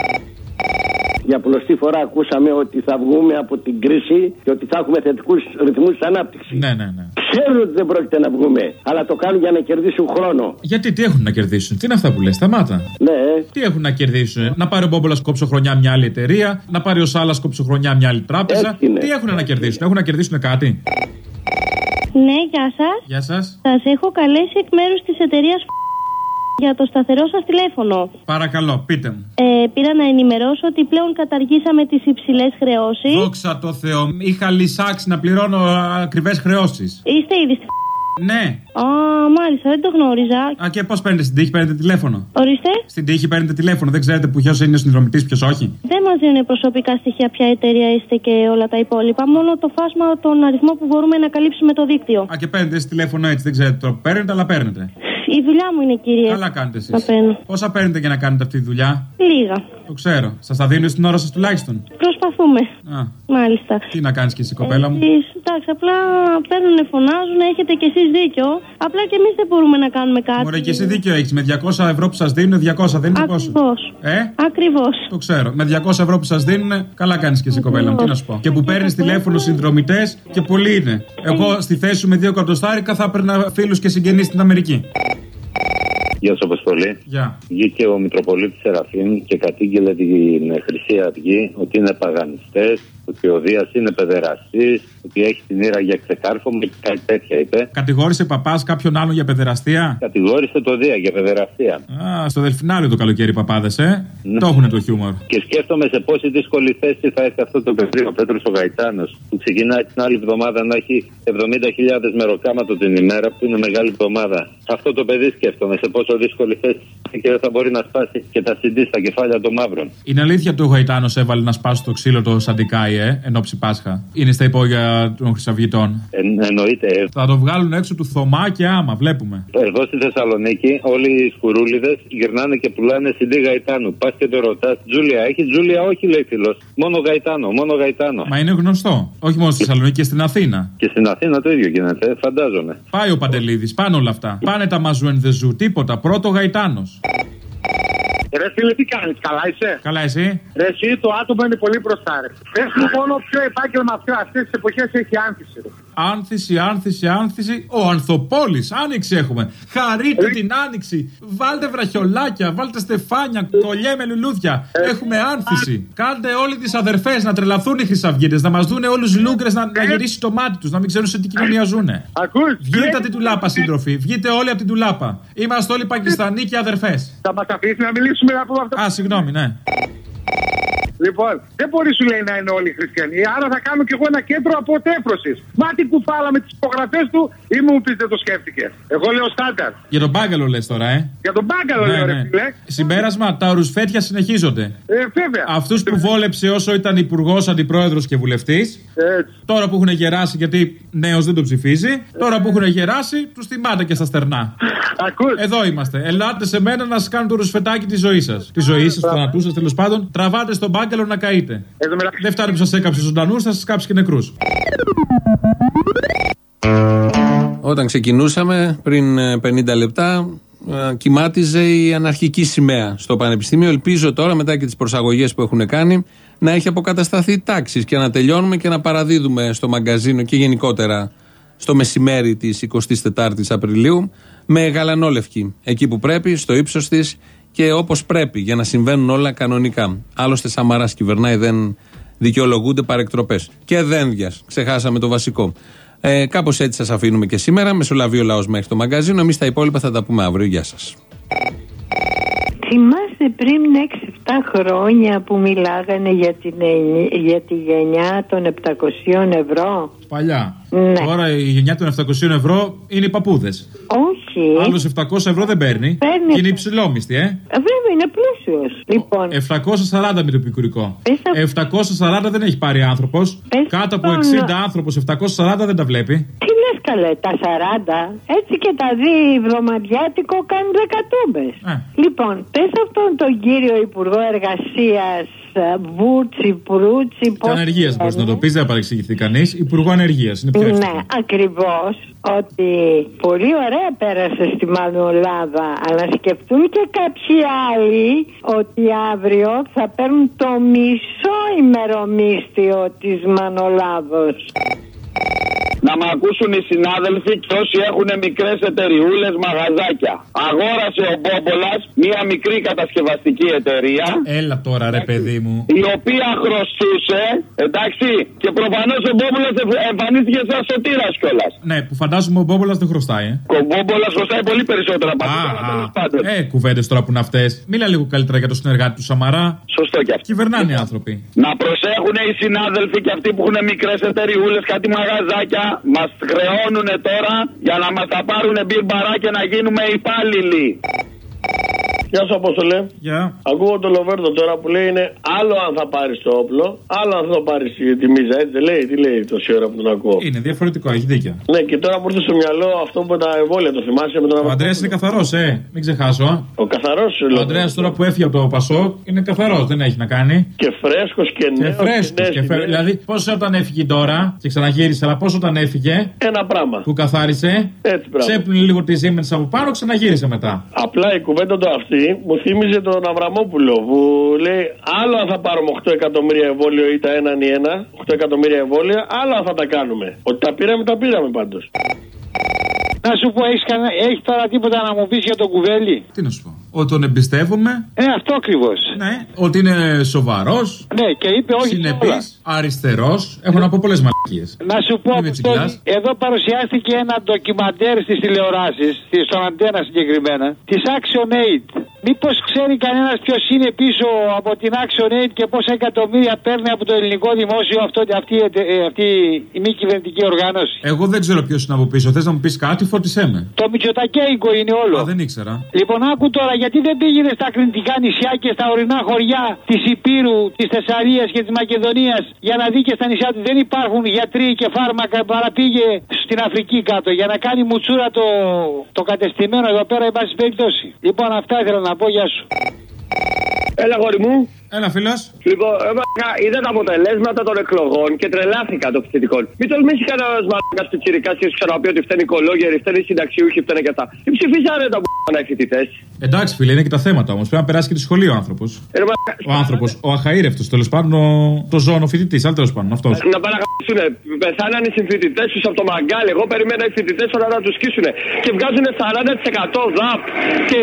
Για πολλωστή φορά ακούσαμε ότι θα βγούμε από την κρίση και ότι θα έχουμε θετικούς ρυθμούς της ανάπτυξης. Ναι, ναι, ναι. Ξέρουν ότι δεν πρόκειται να βγούμε, αλλά το κάνουν για να κερδίσουν χρόνο. Γιατί τι έχουν να κερδίσουν, τι είναι αυτά που λες, σταμάτα. Ναι, Τι έχουν να κερδίσουν, να πάρει ο Μπόμπολας κόψω χρονιά μια άλλη εταιρεία, να πάρει ο Σάλας κόψω χρονιά μια άλλη τράπεζα. Έτσι είναι. Τι έχουν να κερδίσουν, έχουν να κερδίσουν κάτι; Ναι, γεια σας. Γεια σας. Σας έχω καλέσει εκ μέρους της εταιρείας για το σταθερό σας τηλέφωνο. Παρακαλώ, πείτε μου. Ε, πήρα να ενημερώσω ότι πλέον καταργήσαμε τις υψηλές χρεώσεις. Δόξα τω Θεώ, είχα λυσάξει να πληρώνω ακριβές χρεώσεις. Είστε ήδη στη Ναι. Α, μάλιστα, δεν το γνώριζα. Α, και πώς παίρνετε στην τύχη, παίρνετε τηλέφωνο; Ορίστε. Στην τύχη παίρνετε τηλέφωνο, δεν ξέρετε που ποιος είναι ο συνδρομητής, ποιος όχι; Δεν μας δίνουν προσωπικά στοιχεία ποια εταιρεία είστε και όλα τα υπόλοιπα. Μόνο το φάσμα, τον αριθμό που μπορούμε να καλύψουμε το δίκτυο. Α, και παίρνετε στη τηλέφωνο έτσι, δεν ξέρετε το που παίρνετε, αλλά παίρνετε. Η δουλειά μου είναι, κύριε. Καλά κάνετε εσείς. Να παίρνω. Πόσα παίρνετε για να κάνετε αυτή τη δουλειά; Λίγα. Το ξέρω. Σας τα δίνουν στην ώρα σας τουλάχιστον. Προσπαθούμε. Α, Μάλιστα. τι να κάνεις και εσύ, κοπέλα μου; Εσείς, εντάξει, απλά παίρνουν, φωνάζουν, έχετε κι εσείς δίκιο. Απλά και εμείς δεν μπορούμε να κάνουμε κάτι. Μωρέ, και εσύ δίκιο έχεις. Με 200 ευρώ που σας δίνουν, 200 δεν είναι πόσο. Ακριβώς. Ε, Ακριβώς. το ξέρω. Με 200 ευρώ που σας δίνουν, καλά κάνεις και εσύ, κοπέλα μου. Τι να σου πω. Και που παίρνεις τηλέφωνο συνδρομητές και πολλοί είναι. Εγώ στη θέση σου με δύο εκατοστάρικα θα έπαιρνα φίλους και συγγενείς στην Αμερική. Γεια σα, Αποστολή. Γεια. Βγήκε ο Μητροπολίτης Σεραφείμ και κατήγγειλε την Χρυσή Αυγή ότι είναι παγανιστές, ότι ο Δίας είναι παιδεραστής, ότι έχει την ήρα για ξεκάρφωμα και κάτι τέτοια είπε. Κατηγόρησε παπάς κάποιον άλλον για παιδεραστία; Κατηγόρησε το Δία για παιδεραστία. Α, στο Δελφινάριο το καλοκαίρι οι παπάδες, ε. Το έχουν το χιούμορ. Και σκέφτομαι σε πόση δύσκολη θέση θα έρθει αυτό το παιδί, ο Πέτρος ο Γαϊτάνος, που ξεκινάει την άλλη εβδομάδα να έχει 70.000 μεροκάματο την ημέρα, που είναι μεγάλη εβδομάδα. Αυτό το παιδί σκέφτομαι σε πόσο δύσκολη θέση και δεν θα μπορεί να σπάσει και τα συντή στα κεφάλια των μαύρων. Είναι αλήθεια ότι ο Γαϊτάνος έβαλε να σπάσει το ξύλο το Σαντικάι, ε, εν ώψη Πάσχα. Είναι στα υπόγεια των Χρυσαυγητών. Ε, εννοείται. ε. Θα το βγάλουν έξω του Θωμά και άμα, βλέπουμε. Εδώ στη Θεσσαλονίκη όλοι οι σκουρούλιδες γυρνάνε και πουλάνε συντή Γαϊτάνου. Πας και το ρωτάς, Τζούλια, έχεις Τζούλια, όχι λέει φίλος. Μόνο Γαϊτάνο, μόνο Γαϊτάνο. Μα είναι γνωστό. Όχι μόνο στη Θεσσαλονίκη και στην Αθήνα. Και στην Αθήνα το ίδιο γίνεται, φαντάζομαι. Πάει ο Παντελίδης, πάνε όλα αυτά. Πάνε τα μαζουενδεζού, τίποτα. Πρώτο Γαϊτάνος. Ρε φίλε, τι κάνεις, καλά είσαι; Καλά, εσύ; Ρε, εσύ το άτομο είναι πολύ μπροστά, ρε. Πε μου μόνο ποιο επάγγελμα αυτό αυτές τις εποχές έχει άνθηση. Ρε. Άνθηση, άνθηση, άνθηση. Ο Ανθοπόλης, άνοιξη έχουμε. Χαρείτε την άνοιξη. Βάλτε βραχιολάκια, βάλτε στεφάνια, κολλιέ με λουλούδια. Έχουμε άνθηση. Κάντε όλοι τις αδερφές να τρελαθούν οι χρυσαυγίτες, να μας δούνε όλους λούγκρες να, να γυρίσει το μάτι τους, να μην ξέρουν σε τι κοινωνία ζουνε. Ακούς, Βγείτε από την τουλάπα, σύντροφοι. Βγείτε όλοι από την τουλάπα. Είμαστε όλοι Πακιστανοί και αδερφές. Θα μας αφήσει να μιλήσουμε να πούμε αυτό. Α, συγγνώμη, ναι. Λοιπόν, δεν μπορεί σου λέει να είναι όλοι χριστιανοί. Άρα θα κάνω κι εγώ ένα κέντρο αποτέφρωσης. Μα την κουφάλα με τις υπογραφές του ή μου πεις δεν το σκέφτηκες. Εγώ λέω στάνταρ. Για τον μπάγκαλο λες τώρα, ε. Για τον μπάγκαλο λέω ρε φίλε. Συμπέρασμα, τα ορουσφέτια συνεχίζονται. Ε, βέβαια. Αυτούς που βόλεψε όσο ήταν υπουργός, αντιπρόεδρος και βουλευτής. Τώρα που έχουν γεράσει, γιατί νέος δεν το ψηφίζει. Τώρα που έχουν γεράσει, τους θυμάται και στα στερνά. Εδώ είμαστε. Ελάτε σε μένα να σας κάνω το ρουσφετάκι της ζωής σας. Της ζωής σας, του θανατού σας τέλος πάντων. Τραβάτε στον μπάγκαλο να καείτε. Δεν φτάνει που σας έκαψε ζωντανούς, θα σας κάψει και νεκρούς. Όταν ξεκινούσαμε πριν ε, 50 λεπτά, ε, κοιμάτιζε η αναρχική σημαία στο Πανεπιστήμιο. Ελπίζω τώρα, μετά και τις προσαγωγές που έχουν κάνει, να έχει αποκατασταθεί τάξης και να τελειώνουμε και να παραδίδουμε στο μαγκαζίνο και γενικότερα στο μεσημέρι της 24η Απριλίου με γαλανόλευκη. Εκεί που πρέπει, στο ύψος της και όπως πρέπει, για να συμβαίνουν όλα κανονικά. Άλλωστε, Σαμαρά κυβερνάει, δεν δικαιολογούνται παρεκτροπές. Και δένδια. Ξεχάσαμε το βασικό. Ε, Κάπως έτσι σας αφήνουμε και σήμερα. Μεσολαβεί ο λαός μέχρι το μαγκαζίνο. Εμείς τα υπόλοιπα θα τα πούμε αύριο. Γεια σας. Θυμάσαι πριν 6-7 χρόνια που μιλάγανε για, την, ενι- για τη γενιά των 700 ευρώ; Παλιά. Ναι. Τώρα η γενιά των 700 ευρώ είναι οι παππούδες. Όχι. Άλλο 700 ευρώ δεν παίρνει. Παίρνει. Και είναι υψηλόμιστη, ε. Ε, Βέβαια είναι πλούσιος. Λοιπόν, 740 με το επικουρικό. Πες 740 δεν έχει πάρει άνθρωπος. Κάτω από τον- 60 άνθρωπος, 740 δεν τα βλέπει. τι λες καλέ, τα 40, έτσι και τα δει βδομαδιάτικο κάνουν δεκατούμπε. Ε. Λοιπόν, πες αυτόν τον κύριο Υπουργό Εργασίας, Βούτσι, Προύτσι, Και πώ. ανεργίας μπορείς να το πεις, δεν θα παρεξηγηθεί κανείς. Υπουργό Ανεργίας. Είναι πιο εύκολο. Ναι, ακριβώς. Ότι πολύ ωραία πέρασε στη Μανολάδα. Αλλά σκεφτούν και κάποιοι άλλοι ότι αύριο θα παίρνουν το μισό ημερομίσθιο της Μανολάδος. Να μ' ακούσουν οι συνάδελφοι και όσοι έχουν μικρές εταιριούλες, μαγαζάκια. Αγόρασε ο Μπόμπολας μία μικρή κατασκευαστική εταιρεία. Έλα τώρα, ρε παιδί μου. Η οποία χρωστούσε, εντάξει, και προφανώς ο Μπόμπολας εμφανίστηκε σαν σωτήρας κιόλας. Ναι, που φαντάζομαι ο Μπόμπολας δεν χρωστάει, ε. Ο Μπόμπολας χρωστάει πολύ περισσότερα από αυτό. Ε, κουβέντες τώρα που είναι αυτές. Μίλα λίγο καλύτερα για το συνεργάτη του Σαμαρά. Σωστό κι αυτό. Κυβερνάνε οι άνθρωποι. Να προσέχουν οι συνάδελφοι και αυτοί που έχουν μικρές εταιριούλες, κάτι μαγαζάκια. Μας χρεώνουν τώρα για να μας τα πάρουν μπυρ μπαρά και να γίνουμε υπάλληλοι. Γεια σου, Απόστολε. Γεια. Ακούω τον Λοβέρδο τώρα που λέει είναι άλλο αν θα πάρεις το όπλο, άλλο αν θα πάρεις τη μίζα. Έτσι δεν λέει, τι λέει τόση ώρα που τον ακούω. Είναι διαφορετικό, έχει δίκιο. Ναι, και τώρα μου ήρθε στο μυαλό αυτό που τα εμβόλια, το θυμάσαι με τον Ο Αντρέα είναι καθαρός, ε. Μην ξεχάσω. Ο καθαρός Ο Αντρέα τώρα που έφυγε από το Πασό είναι καθαρός, δεν έχει να κάνει. Και φρέσκος και Και νέος. φρέσκος. Και φε... Δηλαδή, πόσο όταν έφυγε τώρα και ξαναγύρισε, αλλά πόσο όταν έφυγε. Ένα πράγμα. Που καθάρισε. Έτσι, πράγμα. Ξέπλυνε λίγο τη Siemens από πάνω, ξαναγύρισε μετά. Απλά η κουβέντα του αυτή μου θύμιζε τον Αβραμόπουλο που λέει άλλο αν θα πάρουμε 8 εκατομμύρια εμβόλιο ή τα έναν ή ένα, 8 εκατομμύρια εμβόλια, άλλο αν θα τα κάνουμε. Ότι τα πήραμε, τα πήραμε πάντως. Να σου πω, έχεις έχεις τώρα τίποτα να μου πεις για τον κουβέλι. Τι να σου πω. Ότι τον εμπιστεύομαι. Ε, αυτό ακριβώς. Ναι. Ότι είναι σοβαρός. Ναι, και είπε όχι. Συνεπής. όλα. Αριστερός. Έχω να πω πολλές μαλακίες. Να σου πω, Μην με Αποστόλη, τσιγκλάς. εδώ παρουσιάστηκε ένα ντοκιμαντέρ στις τηλεοράσεις, στον Αντένα συγκεκριμένα, της Action Aid. Μήπως ξέρει κανένας ποιος είναι πίσω από την Action Aid και πόσα εκατομμύρια παίρνει από το ελληνικό δημόσιο αυτό, αυτή, η ετε- ε, αυτή η μη κυβερνητική οργάνωση; Εγώ δεν ξέρω ποιος είναι από πίσω. Θες να μου πεις κάτι, φορτισέ με. Το Μητσοτακέικο είναι όλο. Α, δεν ήξερα. Λοιπόν, άκου τώρα, γιατί δεν πήγαινε στα κρυντικά νησιά και στα ορεινά χωριά της Υπήρου, της Θεσσαλία και της Μακεδονίας για να δει και στα νησιά του δεν υπάρχουν γιατροί και φάρμακα παρά πήγε στην Αφρική κάτω για να κάνει μουτσούρα το, το κατεστημένο εδώ πέρα, εν πάση περιπτώσει. Λοιπόν, αυτά ήθελα να πω, γεια σου. Έλα, γόρι μου. Έλα, φίλος. Λοιπόν, ε, μαλάκα, είδα τα αποτελέσματα των εκλογών και τρελάθηκα των φοιτητικών. Μην τολμήσει κανένας μαλάκα πιτσυρικά και σου ξαναπεί ότι φταίνει οι κολόγεροι, φταίνει οι συνταξιούχοι, φταίνει και αυτά. Τι ψηφίσανε τα μπουκάνα οι φοιτητέ. Εντάξει, φίλε, είναι και τα θέματα όμως. Πρέπει να περάσει και τη σχολή ο άνθρωπος. Ο άνθρωπος, ο αχαήρευτος, τέλος πάντων, ο... το ζώνο φοιτητής. Αλλά τέλος πάντων, αυτός. Να παραγραφούν. Πεθάνανε οι συμφοιτητέ τους από το μαγκάλι. Εγώ περιμένα οι φοιτητές όλα να τους σκίσουν. Και βγάζουν 40% ΔΑΠ και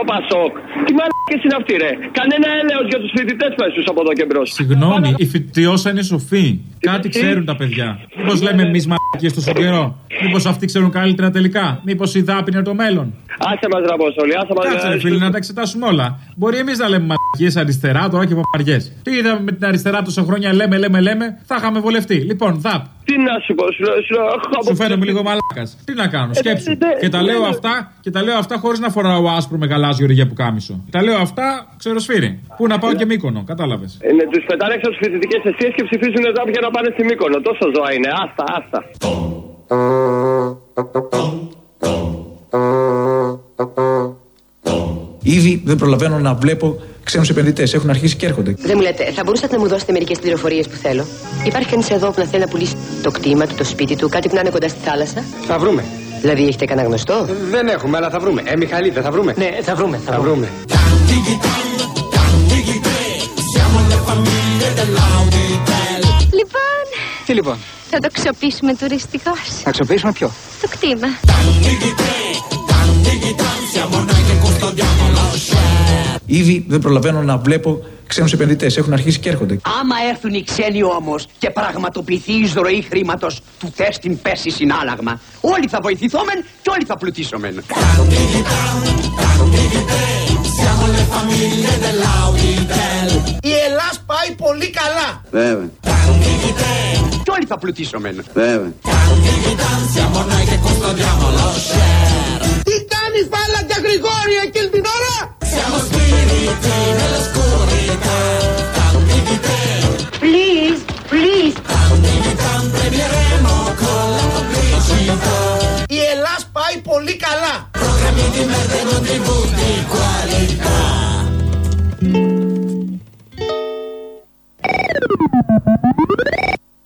27% Πασόκ. Τι μαλάκες είναι αυτοί, ρε. Κανένα έλεος για τους φοιτητές πέσου από εδώ και μπρος. Συγγνώμη, η φοιτητιώσα είναι σοφή. Κάτι ξέρουν τα παιδιά. Μήπως λέμε εμείς μαλακίες τόσο καιρό; Μήπως αυτοί ξέρουν καλύτερα τελικά; Μήπως η δάπη είναι το μέλλον; Άσε μας ραμποσόλη, άσε μας Κάτσε, ρε φίλε, να τα εξετάσουμε όλα. Μπορεί εμείς να λέμε μαλακίες αριστερά τώρα και παπαριέ. Τι είδαμε με την αριστερά τόσα χρόνια, λέμε, λέμε, λέμε, θα είχαμε βολευτεί. Λοιπόν, δαπ. Τι να σου πω, σου, λέω- σου, λέω, έχω Σου φαίνομαι λίγο μαλάκα. Τι να κάνω, σκέψου. Ε, δε- Και τα δε- λέω δε- αυτά, και τα λέω αυτά χωρί να φοράω άσπρο με γαλάζιο ρηγέ που κάμισο. Τα λέω αυτά ξεροσφύρι. Πού να πάω και μήκονο, κατάλαβε. Είναι, του πετάνε έξω από τι φοιτητικέ αιστείε και ψηφίζουν ΔΑΠ για να πάνε στη Μύκονο. Τόσο ζώα είναι. Άστα, άστα. Ήδη δεν προλαβαίνω να βλέπω ξένου επενδυτέ. Έχουν αρχίσει και έρχονται. Δεν μου λέτε, θα μπορούσατε να μου δώσετε μερικέ πληροφορίε που θέλω. Υπάρχει κανεί εδώ που να θέλει να πουλήσει το κτήμα του, το σπίτι του, κάτι που να είναι κοντά στη θάλασσα. Θα βρούμε. Δηλαδή έχετε κανένα γνωστό. Δεν έχουμε, αλλά θα βρούμε. Ε, Μιχαλή, δεν θα βρούμε. Ναι, θα βρούμε. Θα, Θα βρούμε. Λοιπόν, Τι λοιπόν, θα το ξοπίσουμε τουριστικό. θα αξιοποιήσουμε ποιο. Το κτήμα. Ήδη δεν προλαβαίνω να βλέπω ξένους επενδυτές. Έχουν αρχίσει και έρχονται. Άμα έρθουν οι ξένοι όμως και πραγματοποιηθεί η εισρωή χρήματος του τεστιν πέσει συνάλλαγμα, όλοι θα βοηθηθούμε και όλοι θα πλουτίσουμε. Η Ελλάς πάει πολύ καλά. Βέβαια. Και όλοι θα πλουτίσουμε. Βέβαια. Τι κάνεις φάλακια Γρηγόρη εκείνη την ώρα. Please, please. Η Ελλάς πάει πολύ καλά.